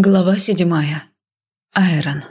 Глава седьмая. Айрон.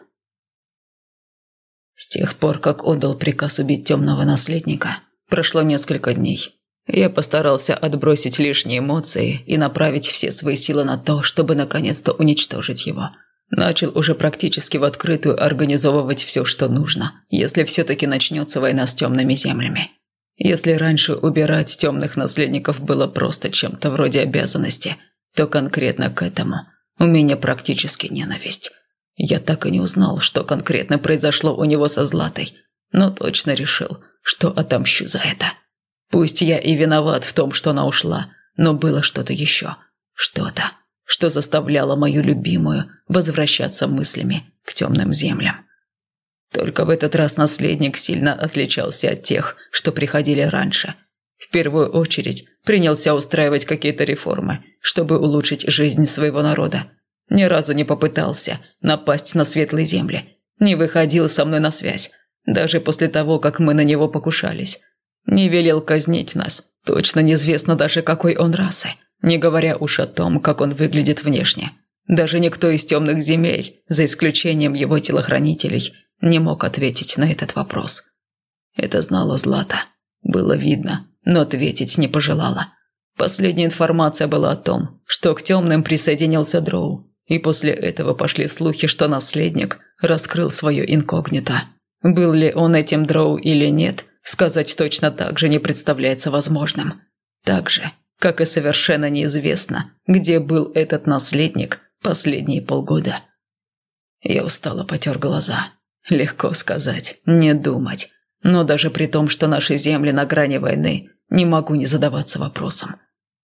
С тех пор, как отдал приказ убить темного наследника, прошло несколько дней. Я постарался отбросить лишние эмоции и направить все свои силы на то, чтобы наконец-то уничтожить его. Начал уже практически в открытую организовывать все, что нужно, если все-таки начнется война с темными землями. Если раньше убирать темных наследников было просто чем-то вроде обязанности, то конкретно к этому – у меня практически ненависть. Я так и не узнал, что конкретно произошло у него со Златой, но точно решил, что отомщу за это. Пусть я и виноват в том, что она ушла, но было что-то еще. Что-то, что заставляло мою любимую возвращаться мыслями к темным землям. Только в этот раз наследник сильно отличался от тех, что приходили раньше – в первую очередь принялся устраивать какие-то реформы, чтобы улучшить жизнь своего народа. Ни разу не попытался напасть на светлые земли, не выходил со мной на связь, даже после того, как мы на него покушались. Не велел казнить нас, точно неизвестно даже какой он расы, не говоря уж о том, как он выглядит внешне. Даже никто из темных земель, за исключением его телохранителей, не мог ответить на этот вопрос. Это знала Злата. Было видно, но ответить не пожелала. Последняя информация была о том, что к темным присоединился Дроу, и после этого пошли слухи, что наследник раскрыл свое инкогнито. Был ли он этим Дроу или нет, сказать точно так же не представляется возможным. Так же, как и совершенно неизвестно, где был этот наследник последние полгода. Я устало потер глаза. Легко сказать, не думать. Но даже при том, что наши земли на грани войны, не могу не задаваться вопросом,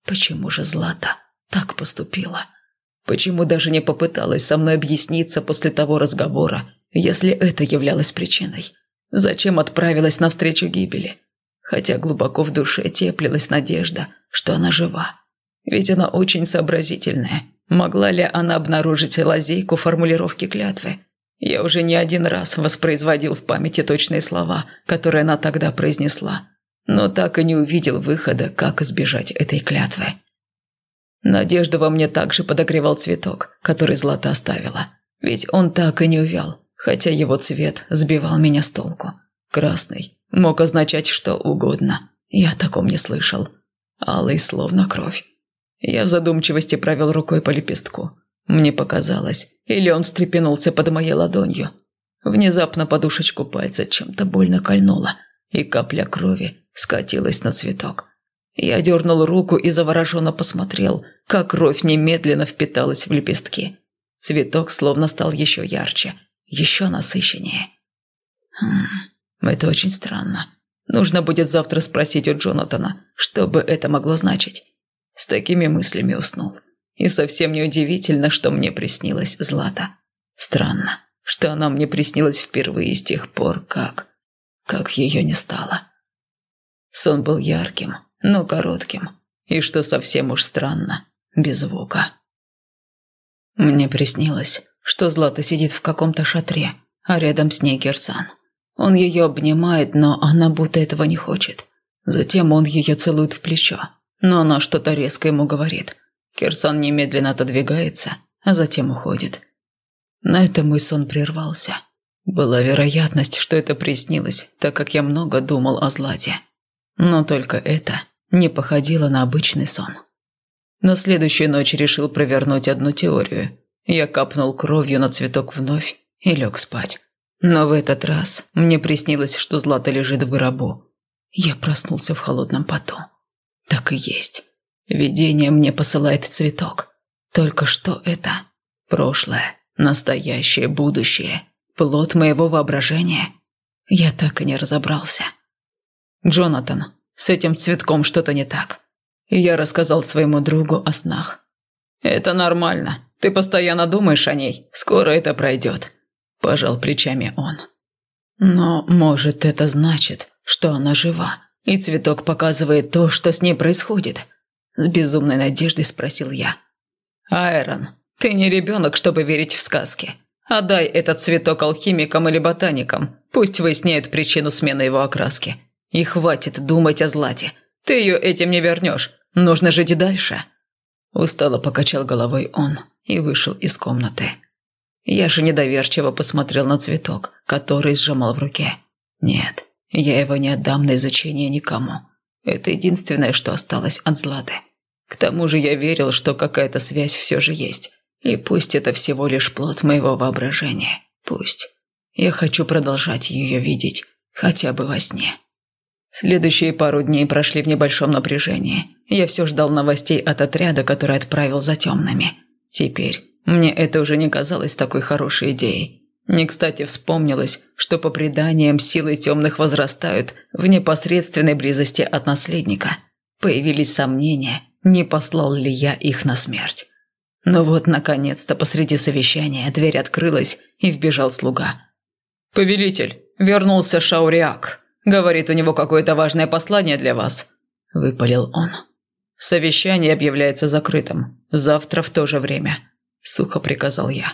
почему же Злата так поступила? Почему даже не попыталась со мной объясниться после того разговора, если это являлось причиной? Зачем отправилась навстречу гибели? Хотя глубоко в душе теплилась надежда, что она жива. Ведь она очень сообразительная. Могла ли она обнаружить лазейку формулировки клятвы? Я уже не один раз воспроизводил в памяти точные слова, которые она тогда произнесла но так и не увидел выхода, как избежать этой клятвы. Надежда во мне также подогревал цветок, который Злата оставила. Ведь он так и не увял, хотя его цвет сбивал меня с толку. Красный мог означать что угодно. Я о таком не слышал. Алый словно кровь. Я в задумчивости провел рукой по лепестку. Мне показалось, или он встрепенулся под моей ладонью. Внезапно подушечку пальца чем-то больно кольнула, и капля крови скатилась на цветок. Я дернул руку и завороженно посмотрел, как кровь немедленно впиталась в лепестки. Цветок словно стал еще ярче, еще насыщеннее. Хм, это очень странно. Нужно будет завтра спросить у Джонатана, что бы это могло значить. С такими мыслями уснул. И совсем неудивительно, что мне приснилась Злата. Странно, что она мне приснилась впервые с тех пор, как... как ее не стало. Сон был ярким, но коротким, и, что совсем уж странно, без звука. Мне приснилось, что Злата сидит в каком-то шатре, а рядом с ней Кирсан. Он ее обнимает, но она будто этого не хочет. Затем он ее целует в плечо, но она что-то резко ему говорит. Кирсан немедленно отодвигается, а затем уходит. На этом мой сон прервался. Была вероятность, что это приснилось, так как я много думал о Злате. Но только это не походило на обычный сон. На следующую ночь решил провернуть одну теорию. Я капнул кровью на цветок вновь и лег спать. Но в этот раз мне приснилось, что Злата лежит в гробу. Я проснулся в холодном поту. Так и есть. Видение мне посылает цветок. Только что это? Прошлое, настоящее, будущее. Плод моего воображения? Я так и не разобрался. «Джонатан, с этим цветком что-то не так». я рассказал своему другу о снах. «Это нормально. Ты постоянно думаешь о ней. Скоро это пройдет», – пожал плечами он. «Но, может, это значит, что она жива, и цветок показывает то, что с ней происходит?» С безумной надеждой спросил я. «Айрон, ты не ребенок, чтобы верить в сказки. Отдай этот цветок алхимикам или ботаникам. Пусть выясняют причину смены его окраски. И хватит думать о Злате. Ты ее этим не вернешь. Нужно жить дальше». Устало покачал головой он и вышел из комнаты. Я же недоверчиво посмотрел на цветок, который сжимал в руке. Нет, я его не отдам на изучение никому. Это единственное, что осталось от Златы. К тому же я верил, что какая-то связь все же есть. И пусть это всего лишь плод моего воображения. Пусть. Я хочу продолжать ее видеть, хотя бы во сне. Следующие пару дней прошли в небольшом напряжении. Я все ждал новостей от отряда, который отправил за темными. Теперь мне это уже не казалось такой хорошей идеей. Не кстати вспомнилось, что по преданиям силы темных возрастают в непосредственной близости от наследника. Появились сомнения, не послал ли я их на смерть. Но вот, наконец-то, посреди совещания дверь открылась, и вбежал слуга. «Повелитель, вернулся Шауриак», Говорит, у него какое-то важное послание для вас», – выпалил он. «Совещание объявляется закрытым. Завтра в то же время», – сухо приказал я.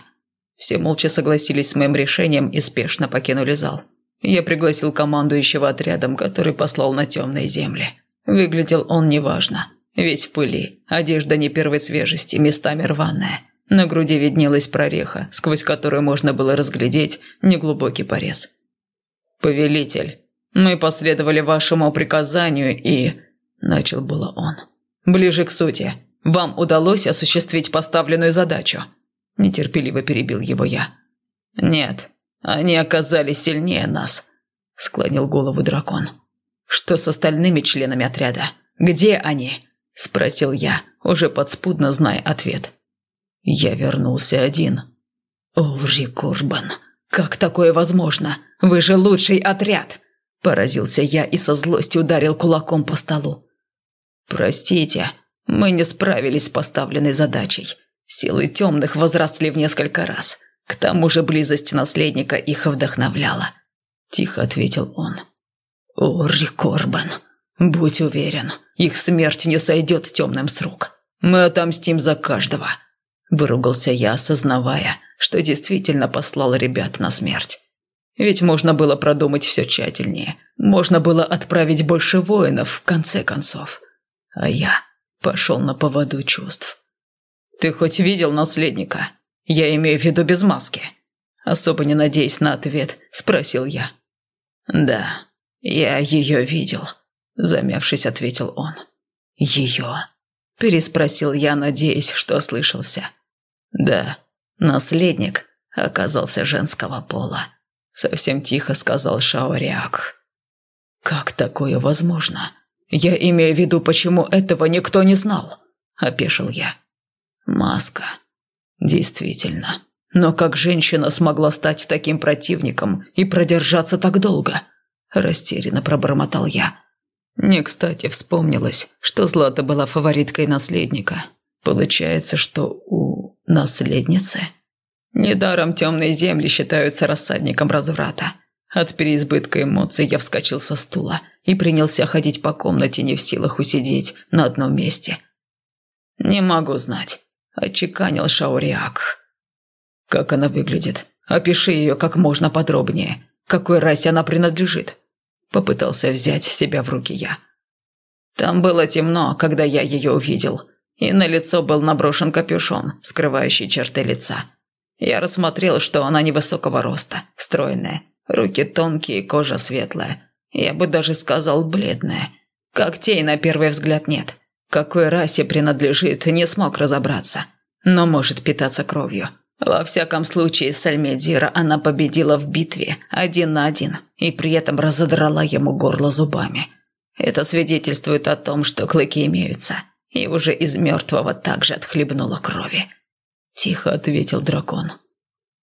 Все молча согласились с моим решением и спешно покинули зал. Я пригласил командующего отрядом, который послал на темные земли. Выглядел он неважно. Весь в пыли, одежда не первой свежести, местами рваная. На груди виднелась прореха, сквозь которую можно было разглядеть неглубокий порез. «Повелитель, мы последовали вашему приказанию и...» Начал было он. «Ближе к сути. Вам удалось осуществить поставленную задачу?» Нетерпеливо перебил его я. «Нет, они оказались сильнее нас», — склонил голову дракон. «Что с остальными членами отряда? Где они?» — спросил я, уже подспудно зная ответ. Я вернулся один. «Оври Курбан, как такое возможно? Вы же лучший отряд!» Поразился я и со злостью ударил кулаком по столу. «Простите, мы не справились с поставленной задачей. Силы темных возросли в несколько раз. К тому же близость наследника их вдохновляла», – тихо ответил он. «Ори Корбан, будь уверен, их смерть не сойдет темным с рук. Мы отомстим за каждого», – выругался я, осознавая, что действительно послал ребят на смерть. Ведь можно было продумать все тщательнее. Можно было отправить больше воинов, в конце концов. А я пошел на поводу чувств. «Ты хоть видел наследника? Я имею в виду без маски». Особо не надеясь на ответ, спросил я. «Да, я ее видел», – замявшись, ответил он. «Ее?» – переспросил я, надеясь, что ослышался. «Да, наследник оказался женского пола». Совсем тихо сказал Шаориак. «Как такое возможно? Я имею в виду, почему этого никто не знал?» – опешил я. «Маска. Действительно. Но как женщина смогла стать таким противником и продержаться так долго?» – растерянно пробормотал я. Не кстати вспомнилось, что Злата была фавориткой наследника. Получается, что у наследницы Недаром темные земли считаются рассадником разврата. От переизбытка эмоций я вскочил со стула и принялся ходить по комнате, не в силах усидеть на одном месте. «Не могу знать», – отчеканил Шауриак. «Как она выглядит? Опиши ее как можно подробнее. Какой расе она принадлежит?» Попытался взять себя в руки я. Там было темно, когда я ее увидел, и на лицо был наброшен капюшон, скрывающий черты лица. Я рассмотрел, что она невысокого роста, стройная, руки тонкие, кожа светлая. Я бы даже сказал бледная. Когтей на первый взгляд нет. Какой расе принадлежит, не смог разобраться. Но может питаться кровью. Во всяком случае, Сальмедира она победила в битве один на один и при этом разодрала ему горло зубами. Это свидетельствует о том, что клыки имеются, и уже из мертвого также отхлебнула крови. – тихо ответил дракон.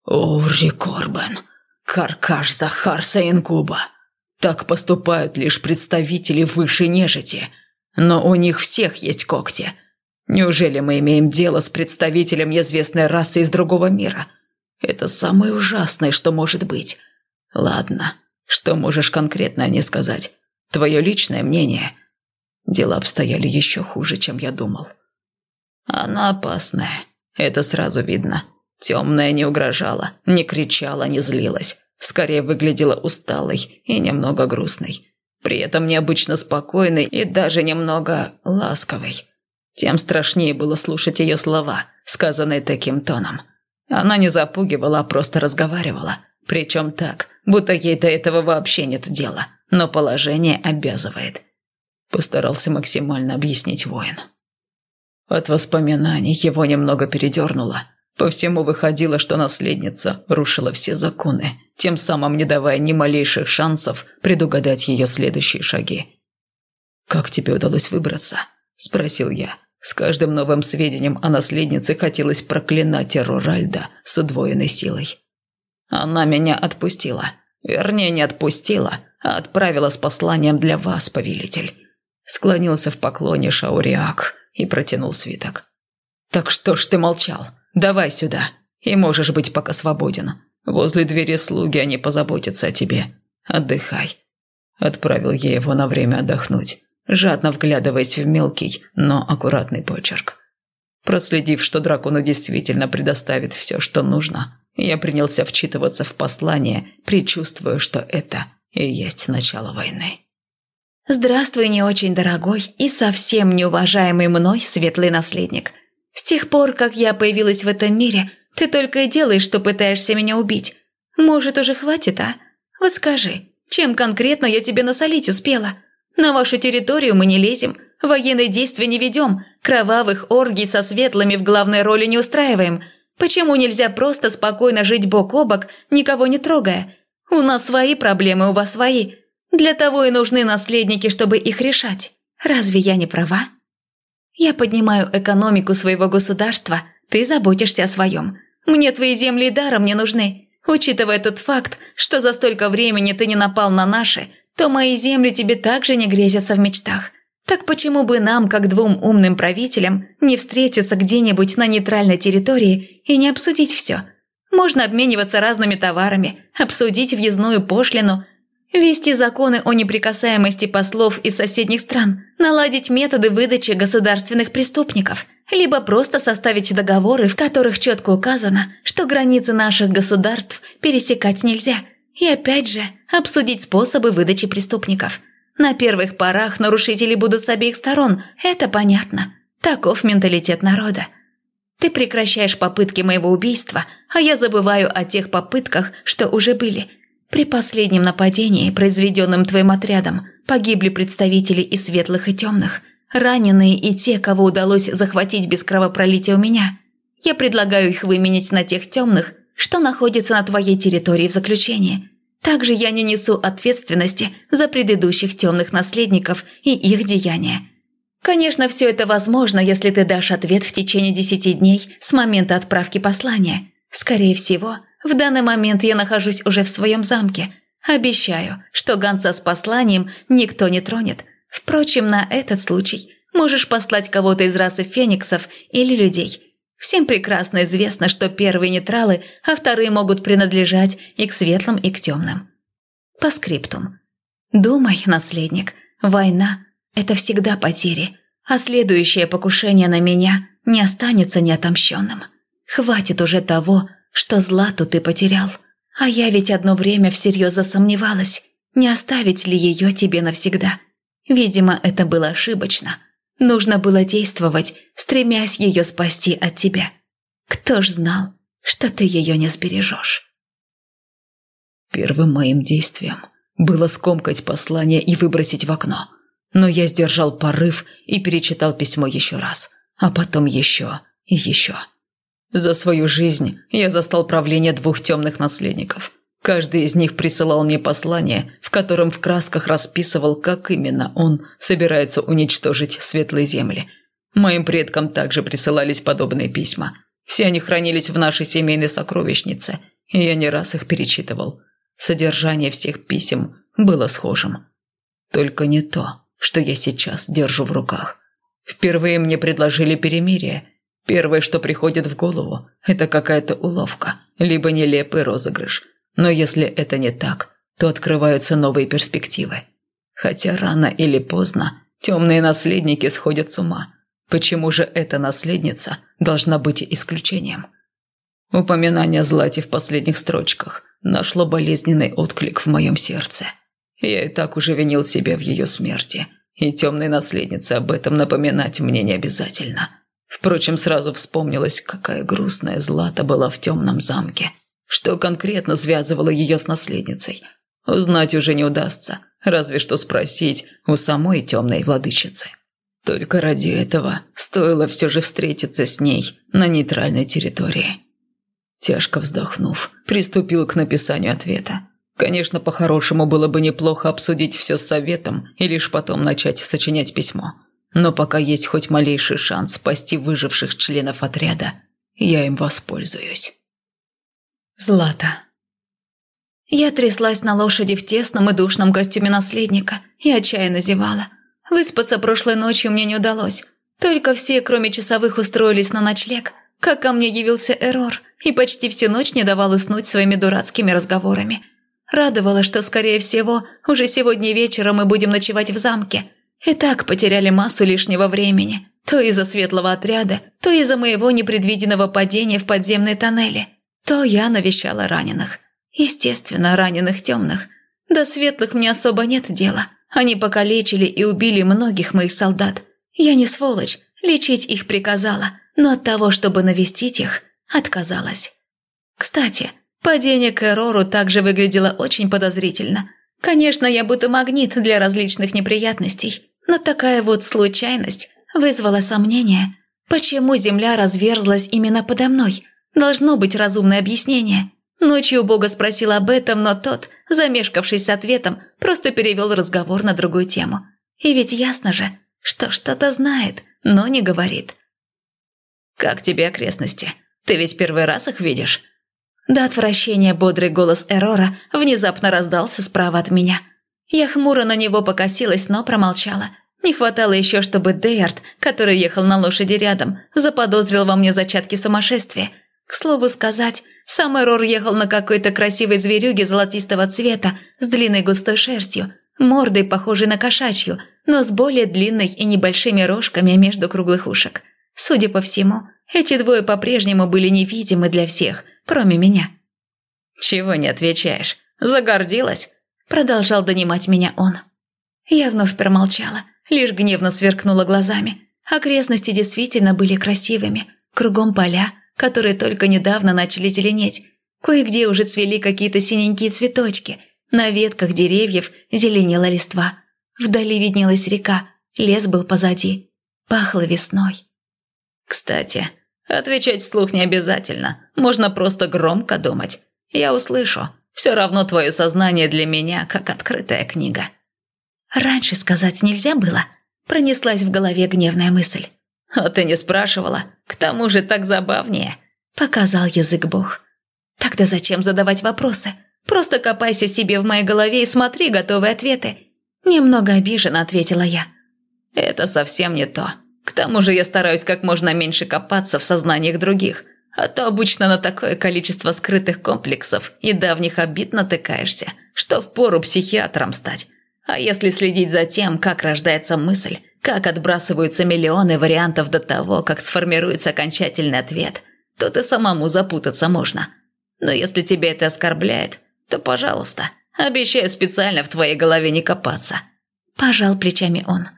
«Ури Корбен, Каркаш Захарса Ингуба. Так поступают лишь представители высшей нежити, но у них всех есть когти. Неужели мы имеем дело с представителем неизвестной расы из другого мира? Это самое ужасное, что может быть. Ладно, что можешь конкретно о ней сказать? Твое личное мнение?» Дела обстояли еще хуже, чем я думал. «Она опасная», это сразу видно. Темная не угрожала, не кричала, не злилась. Скорее выглядела усталой и немного грустной. При этом необычно спокойной и даже немного ласковой. Тем страшнее было слушать ее слова, сказанные таким тоном. Она не запугивала, а просто разговаривала. Причем так, будто ей до этого вообще нет дела, но положение обязывает. Постарался максимально объяснить воин. От воспоминаний его немного передернуло. По всему выходило, что наследница рушила все законы, тем самым не давая ни малейших шансов предугадать ее следующие шаги. «Как тебе удалось выбраться?» – спросил я. С каждым новым сведением о наследнице хотелось проклинать Руральда с удвоенной силой. Она меня отпустила. Вернее, не отпустила, а отправила с посланием для вас, повелитель. Склонился в поклоне Шауриак и протянул свиток. «Так что ж ты молчал? Давай сюда, и можешь быть пока свободен. Возле двери слуги они позаботятся о тебе. Отдыхай». Отправил я его на время отдохнуть жадно вглядываясь в мелкий, но аккуратный почерк. Проследив, что дракону действительно предоставит все, что нужно, я принялся вчитываться в послание, предчувствуя, что это и есть начало войны. «Здравствуй, не очень дорогой и совсем неуважаемый мной светлый наследник. С тех пор, как я появилась в этом мире, ты только и делаешь, что пытаешься меня убить. Может, уже хватит, а? Вот скажи, чем конкретно я тебе насолить успела?» На вашу территорию мы не лезем, военные действия не ведем, кровавых оргий со светлыми в главной роли не устраиваем. Почему нельзя просто спокойно жить бок о бок, никого не трогая? У нас свои проблемы, у вас свои. Для того и нужны наследники, чтобы их решать. Разве я не права? Я поднимаю экономику своего государства, ты заботишься о своем. Мне твои земли даром не нужны. Учитывая тот факт, что за столько времени ты не напал на наши, то мои земли тебе также не грезятся в мечтах. Так почему бы нам, как двум умным правителям, не встретиться где-нибудь на нейтральной территории и не обсудить все? Можно обмениваться разными товарами, обсудить въездную пошлину, вести законы о неприкасаемости послов из соседних стран, наладить методы выдачи государственных преступников, либо просто составить договоры, в которых четко указано, что границы наших государств пересекать нельзя – и опять же, обсудить способы выдачи преступников. На первых порах нарушители будут с обеих сторон, это понятно. Таков менталитет народа. Ты прекращаешь попытки моего убийства, а я забываю о тех попытках, что уже были. При последнем нападении, произведенном твоим отрядом, погибли представители и светлых, и темных. Раненые и те, кого удалось захватить без кровопролития у меня. Я предлагаю их выменять на тех темных, что находится на твоей территории в заключении. Также я не несу ответственности за предыдущих темных наследников и их деяния. Конечно, все это возможно, если ты дашь ответ в течение десяти дней с момента отправки послания. Скорее всего, в данный момент я нахожусь уже в своем замке. Обещаю, что гонца с посланием никто не тронет. Впрочем, на этот случай можешь послать кого-то из расы фениксов или людей – Всем прекрасно известно, что первые нейтралы, а вторые могут принадлежать и к светлым, и к темным. По скриптум. Думай, наследник, война – это всегда потери, а следующее покушение на меня не останется неотомщенным. Хватит уже того, что злату ты потерял. А я ведь одно время всерьез засомневалась, не оставить ли ее тебе навсегда. Видимо, это было ошибочно – Нужно было действовать, стремясь ее спасти от тебя. Кто ж знал, что ты ее не сбережешь? Первым моим действием было скомкать послание и выбросить в окно. Но я сдержал порыв и перечитал письмо еще раз, а потом еще и еще. За свою жизнь я застал правление двух темных наследников – Каждый из них присылал мне послание, в котором в красках расписывал, как именно он собирается уничтожить светлые земли. Моим предкам также присылались подобные письма. Все они хранились в нашей семейной сокровищнице, и я не раз их перечитывал. Содержание всех писем было схожим. Только не то, что я сейчас держу в руках. Впервые мне предложили перемирие. Первое, что приходит в голову, это какая-то уловка, либо нелепый розыгрыш – но если это не так, то открываются новые перспективы. Хотя рано или поздно темные наследники сходят с ума. Почему же эта наследница должна быть исключением? Упоминание Злати в последних строчках нашло болезненный отклик в моем сердце. Я и так уже винил себя в ее смерти. и темной наследнице об этом напоминать мне не обязательно. Впрочем, сразу вспомнилось, какая грустная Злата была в темном замке. Что конкретно связывало ее с наследницей? Узнать уже не удастся, разве что спросить у самой темной владычицы. Только ради этого стоило все же встретиться с ней на нейтральной территории. Тяжко вздохнув, приступил к написанию ответа. Конечно, по-хорошему было бы неплохо обсудить все с советом и лишь потом начать сочинять письмо. Но пока есть хоть малейший шанс спасти выживших членов отряда, я им воспользуюсь. Злата. Я тряслась на лошади в тесном и душном костюме наследника и отчаянно зевала. Выспаться прошлой ночью мне не удалось. Только все, кроме часовых, устроились на ночлег, как ко мне явился Эрор и почти всю ночь не давал уснуть своими дурацкими разговорами. Радовало, что, скорее всего, уже сегодня вечером мы будем ночевать в замке. И так потеряли массу лишнего времени. То из-за светлого отряда, то из-за моего непредвиденного падения в подземные тоннели. То я навещала раненых. Естественно, раненых темных. До светлых мне особо нет дела. Они покалечили и убили многих моих солдат. Я не сволочь, лечить их приказала, но от того, чтобы навестить их, отказалась. Кстати, падение к Эрору также выглядело очень подозрительно. Конечно, я будто магнит для различных неприятностей, но такая вот случайность вызвала сомнение. Почему земля разверзлась именно подо мной? Должно быть разумное объяснение. Ночью Бога спросил об этом, но тот, замешкавшись с ответом, просто перевел разговор на другую тему. И ведь ясно же, что что-то знает, но не говорит. «Как тебе окрестности? Ты ведь первый раз их видишь?» До отвращения бодрый голос Эрора внезапно раздался справа от меня. Я хмуро на него покосилась, но промолчала. Не хватало еще, чтобы Дейард, который ехал на лошади рядом, заподозрил во мне зачатки сумасшествия. К слову сказать, сам Эрор ехал на какой-то красивой зверюге золотистого цвета с длинной густой шерстью, мордой, похожей на кошачью, но с более длинной и небольшими рожками между круглых ушек. Судя по всему, эти двое по-прежнему были невидимы для всех, кроме меня. «Чего не отвечаешь? Загордилась?» Продолжал донимать меня он. Я вновь промолчала, лишь гневно сверкнула глазами. Окрестности действительно были красивыми. Кругом поля, которые только недавно начали зеленеть. Кое-где уже цвели какие-то синенькие цветочки. На ветках деревьев зеленела листва. Вдали виднелась река, лес был позади. Пахло весной. Кстати, отвечать вслух не обязательно. Можно просто громко думать. Я услышу. Все равно твое сознание для меня как открытая книга. Раньше сказать нельзя было. Пронеслась в голове гневная мысль. «А ты не спрашивала? К тому же так забавнее», – показал язык Бог. «Тогда зачем задавать вопросы? Просто копайся себе в моей голове и смотри готовые ответы». Немного обиженно ответила я. «Это совсем не то. К тому же я стараюсь как можно меньше копаться в сознаниях других, а то обычно на такое количество скрытых комплексов и давних обид натыкаешься, что впору психиатром стать. А если следить за тем, как рождается мысль, как отбрасываются миллионы вариантов до того, как сформируется окончательный ответ, то ты самому запутаться можно. Но если тебе это оскорбляет, то, пожалуйста, обещаю специально в твоей голове не копаться». Пожал плечами он.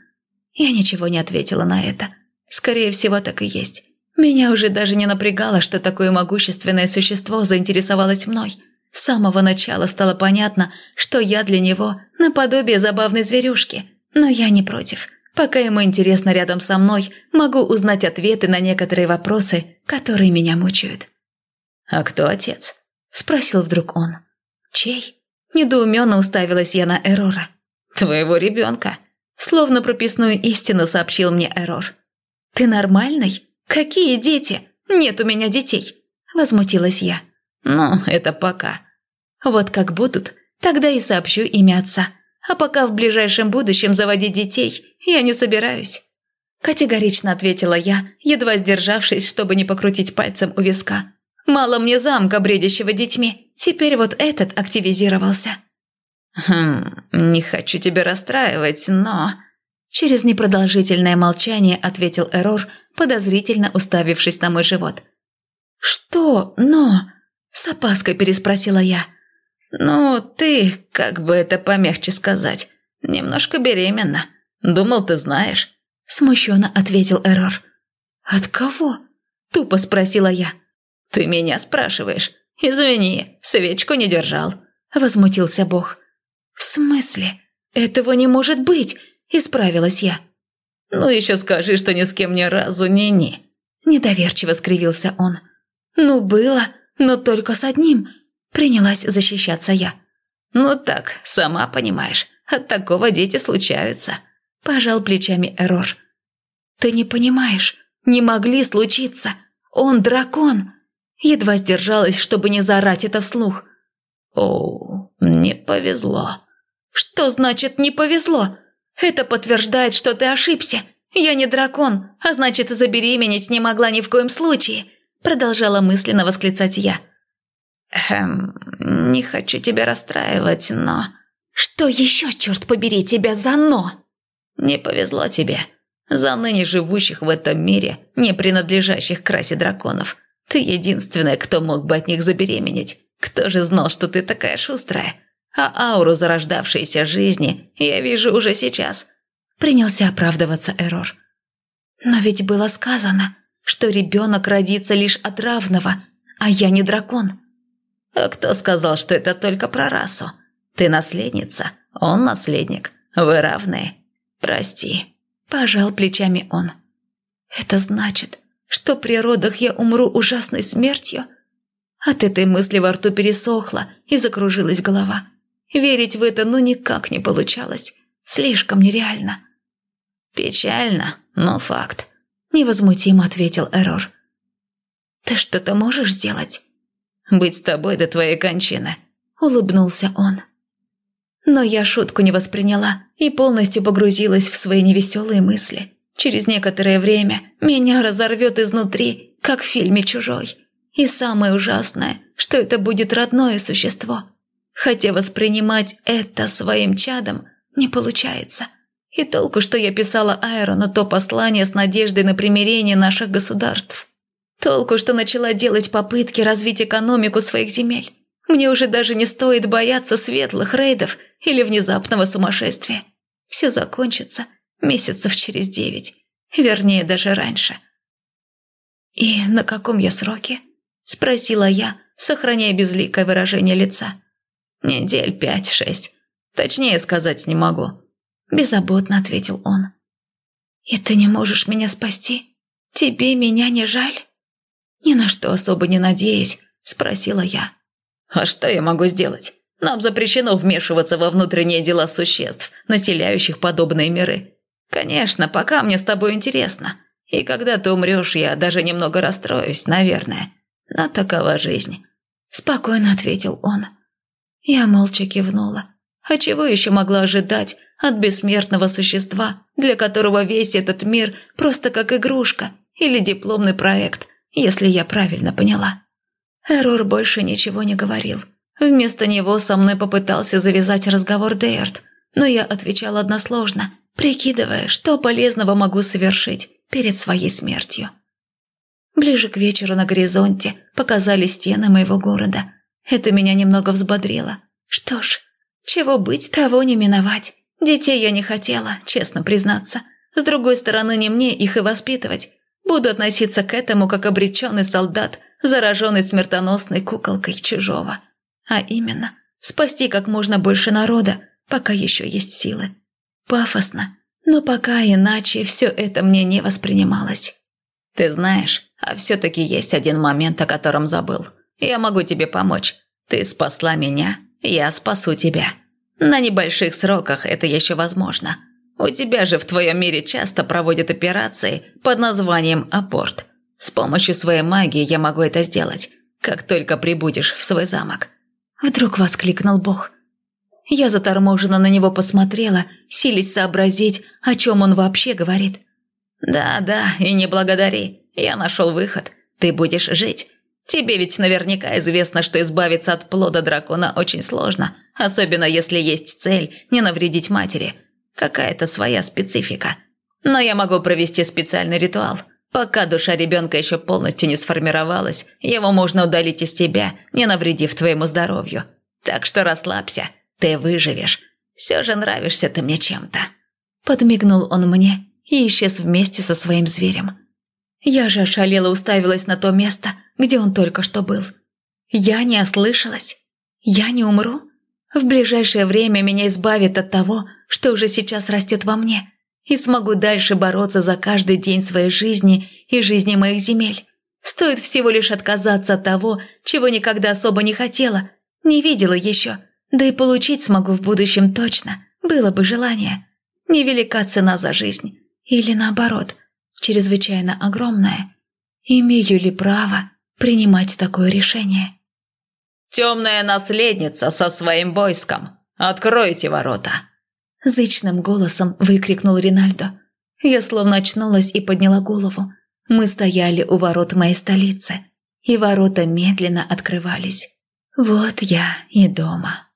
Я ничего не ответила на это. Скорее всего, так и есть. Меня уже даже не напрягало, что такое могущественное существо заинтересовалось мной. С самого начала стало понятно, что я для него наподобие забавной зверюшки. Но я не против. Пока ему интересно рядом со мной, могу узнать ответы на некоторые вопросы, которые меня мучают. «А кто отец?» – спросил вдруг он. «Чей?» – недоуменно уставилась я на Эрора. «Твоего ребенка», – словно прописную истину сообщил мне Эрор. «Ты нормальный? Какие дети? Нет у меня детей», – возмутилась я. «Ну, это пока». «Вот как будут, тогда и сообщу имя отца», а пока в ближайшем будущем заводить детей я не собираюсь». Категорично ответила я, едва сдержавшись, чтобы не покрутить пальцем у виска. «Мало мне замка, бредящего детьми. Теперь вот этот активизировался». «Хм, не хочу тебя расстраивать, но...» Через непродолжительное молчание ответил Эрор, подозрительно уставившись на мой живот. «Что «но»?» – с опаской переспросила я. «Ну, ты, как бы это помягче сказать, немножко беременна. Думал, ты знаешь?» Смущенно ответил Эрор. «От кого?» Тупо спросила я. «Ты меня спрашиваешь? Извини, свечку не держал», возмутился Бог. «В смысле? Этого не может быть!» Исправилась я. «Ну еще скажи, что ни с кем ни разу не-не», недоверчиво скривился он. «Ну, было, но только с одним», принялась защищаться я. «Ну так, сама понимаешь, от такого дети случаются», пожал плечами Эрор. «Ты не понимаешь, не могли случиться. Он дракон!» Едва сдержалась, чтобы не заорать это вслух. «О, не повезло». «Что значит «не повезло»? Это подтверждает, что ты ошибся. Я не дракон, а значит, забеременеть не могла ни в коем случае», продолжала мысленно восклицать я. «Эм, не хочу тебя расстраивать, но...» «Что еще, черт побери, тебя за «но»?» «Не повезло тебе. За ныне живущих в этом мире, не принадлежащих к расе драконов. Ты единственная, кто мог бы от них забеременеть. Кто же знал, что ты такая шустрая? А ауру зарождавшейся жизни я вижу уже сейчас». Принялся оправдываться Эрор. «Но ведь было сказано, что ребенок родится лишь от равного, а я не дракон». «А кто сказал, что это только про расу? Ты наследница, он наследник, вы равные. Прости». Пожал плечами он. «Это значит, что при родах я умру ужасной смертью?» От этой мысли во рту пересохло и закружилась голова. Верить в это ну никак не получалось. Слишком нереально. «Печально, но факт», – невозмутимо ответил Эрор. «Ты что-то можешь сделать?» «Быть с тобой до твоей кончины», – улыбнулся он. Но я шутку не восприняла и полностью погрузилась в свои невеселые мысли. Через некоторое время меня разорвет изнутри, как в фильме «Чужой». И самое ужасное, что это будет родное существо. Хотя воспринимать это своим чадом не получается. И толку, что я писала Айрону то послание с надеждой на примирение наших государств. Толку, что начала делать попытки развить экономику своих земель. Мне уже даже не стоит бояться светлых рейдов или внезапного сумасшествия. Все закончится месяцев через девять, вернее, даже раньше. «И на каком я сроке?» – спросила я, сохраняя безликое выражение лица. «Недель пять-шесть. Точнее сказать не могу», – беззаботно ответил он. «И ты не можешь меня спасти? Тебе меня не жаль?» Ни на что особо не надеясь, спросила я. А что я могу сделать? Нам запрещено вмешиваться во внутренние дела существ, населяющих подобные миры. Конечно, пока мне с тобой интересно. И когда ты умрешь, я даже немного расстроюсь, наверное. Но такова жизнь. Спокойно ответил он. Я молча кивнула. А чего еще могла ожидать от бессмертного существа, для которого весь этот мир просто как игрушка или дипломный проект, если я правильно поняла? Эрор больше ничего не говорил. Вместо него со мной попытался завязать разговор Дейард, но я отвечала односложно, прикидывая, что полезного могу совершить перед своей смертью. Ближе к вечеру на горизонте показались стены моего города. Это меня немного взбодрило. Что ж, чего быть, того не миновать. Детей я не хотела, честно признаться. С другой стороны, не мне их и воспитывать. Буду относиться к этому как обреченный солдат зараженный смертоносной куколкой чужого. А именно, спасти как можно больше народа, пока еще есть силы. Пафосно, но пока иначе все это мне не воспринималось. Ты знаешь, а все-таки есть один момент, о котором забыл. Я могу тебе помочь. Ты спасла меня, я спасу тебя. На небольших сроках это еще возможно. У тебя же в твоем мире часто проводят операции под названием «Апорт». С помощью своей магии я могу это сделать, как только прибудешь в свой замок». Вдруг воскликнул Бог. Я заторможенно на него посмотрела, силясь сообразить, о чем он вообще говорит. «Да-да, и не благодари. Я нашел выход. Ты будешь жить. Тебе ведь наверняка известно, что избавиться от плода дракона очень сложно, особенно если есть цель не навредить матери. Какая-то своя специфика. Но я могу провести специальный ритуал. Пока душа ребенка еще полностью не сформировалась, его можно удалить из тебя, не навредив твоему здоровью. Так что расслабься, ты выживешь. Все же нравишься ты мне чем-то». Подмигнул он мне и исчез вместе со своим зверем. Я же ошалела уставилась на то место, где он только что был. Я не ослышалась. Я не умру. В ближайшее время меня избавит от того, что уже сейчас растет во мне, и смогу дальше бороться за каждый день своей жизни и жизни моих земель. Стоит всего лишь отказаться от того, чего никогда особо не хотела, не видела еще, да и получить смогу в будущем точно, было бы желание. Невелика цена за жизнь. Или наоборот, чрезвычайно огромная. Имею ли право принимать такое решение? «Темная наследница со своим войском! Откройте ворота!» Зычным голосом выкрикнул Ринальдо. Я словно очнулась и подняла голову. Мы стояли у ворот моей столицы, и ворота медленно открывались. Вот я и дома.